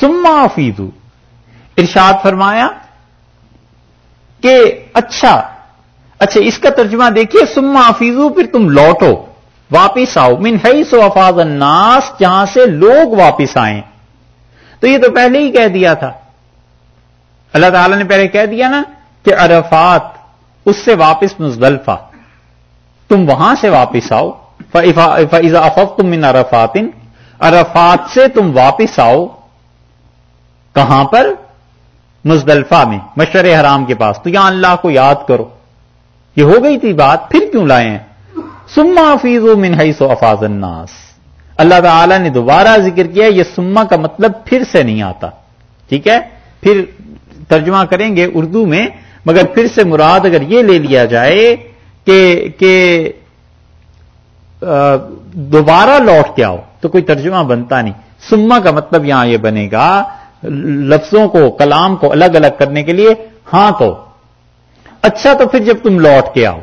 سما فیزو ارشاد فرمایا کہ اچھا اچھا اس کا ترجمہ دیکھیے سما فیزو پھر تم لوٹو، واپس آؤ۔ من ہے سو افاظ الناس، جہاں سے لوگ واپس آئیں۔ تو یہ تو پہلے ہی کہہ دیا تھا۔ اللہ تعالی نے پہلے کہہ دیا نا کہ عرفات، اس سے واپس مزدلفہ۔ تم وہاں سے واپس آؤ۔ فضا افق تم من عرفات عرفات سے تم واپس آؤ۔ کہاں پر؟ مزدلفہ میں مشر حرام کے پاس۔ تو یہاں اللہ کو یاد کرو۔ یہ ہو گئی تھی بات، پھر کیوں لائے ہیں؟ سما فیض و منہئی سو افاظ الناس۔ اللہ تعالی نے دوبارہ ذکر کیا، یہ سما کا مطلب پھر سے نہیں آتا۔ ٹھیک ہے؟ پھر ترجمہ کریں گے اردو میں، مگر پھر سے مراد اگر یہ لے لیا جائے کہ کہ دوبارہ لوٹ کے آؤ، تو کوئی ترجمہ بنتا نہیں۔ سما کا مطلب یہاں یہ بنے گا لفظوں کو، کلام کو الگ الگ کرنے کے لیے ہاں تو۔ اچھا تو پھر جب تم لوٹ کے آؤ۔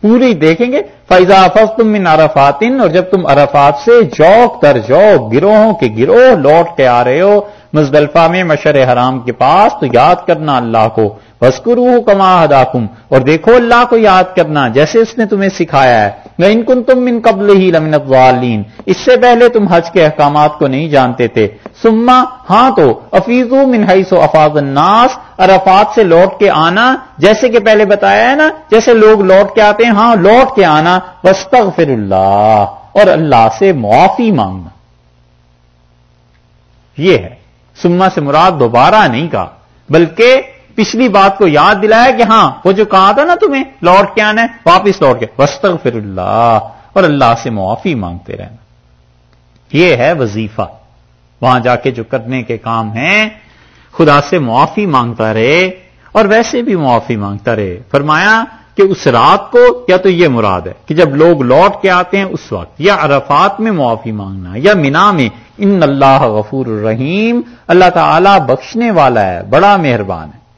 پوری دیکھیں گے فیضا افز تم من عرفاتن اور جب تم عرفات سے جوک در جوک، گروہوں کے گروہ لوٹ کے آ رہے ہو، مزدلفہ میں مشر حرام کے پاس، تو یاد کرنا اللہ کو۔ وسکرو کما ہداکم، اور دیکھو اللہ کو یاد کرنا، جیسے اس نے تمہیں سکھایا ہے۔ میں ان کن تم من قبل ہی لمنت والین اس سے پہلے تم حج کے احکامات کو نہیں جانتے تھے۔ سما ہاں تو افیزو من حیث و افاظ الناس۔ عرفات سے لوٹ کے آنا، جیسے کہ پہلے بتایا ہے نا، جیسے لوگ لوٹ کے آتے ہیں ہاں لوٹ کے آنا۔ وسطر اللہ اور اللہ سے معافی مانگنا۔ یہ ہے۔ سما سے مراد دوبارہ نہیں کہا، بلکہ پچھلی بات کو یاد دلایا کہ ہاں وہ جو کہا تھا نا تمہیں، لوٹ کے آنا ہے، واپس لوٹ کے۔ وسطر اللہ اور اللہ سے معافی مانگتے رہنا۔ یہ ہے وظیفہ۔ وہاں جا کے جو کرنے کے کام ہیں، خدا سے معافی مانگتا رہے اور ویسے بھی معافی مانگتا رہے۔ فرمایا کہ اس رات کو یا تو یہ مراد ہے کہ جب لوگ لوٹ کے آتے ہیں اس وقت، یا عرفات میں معافی مانگنا، یا مینا میں، ان اللہ غفور الرحیم اللہ تعالی بخشنے والا ہے، بڑا مہربان ہے۔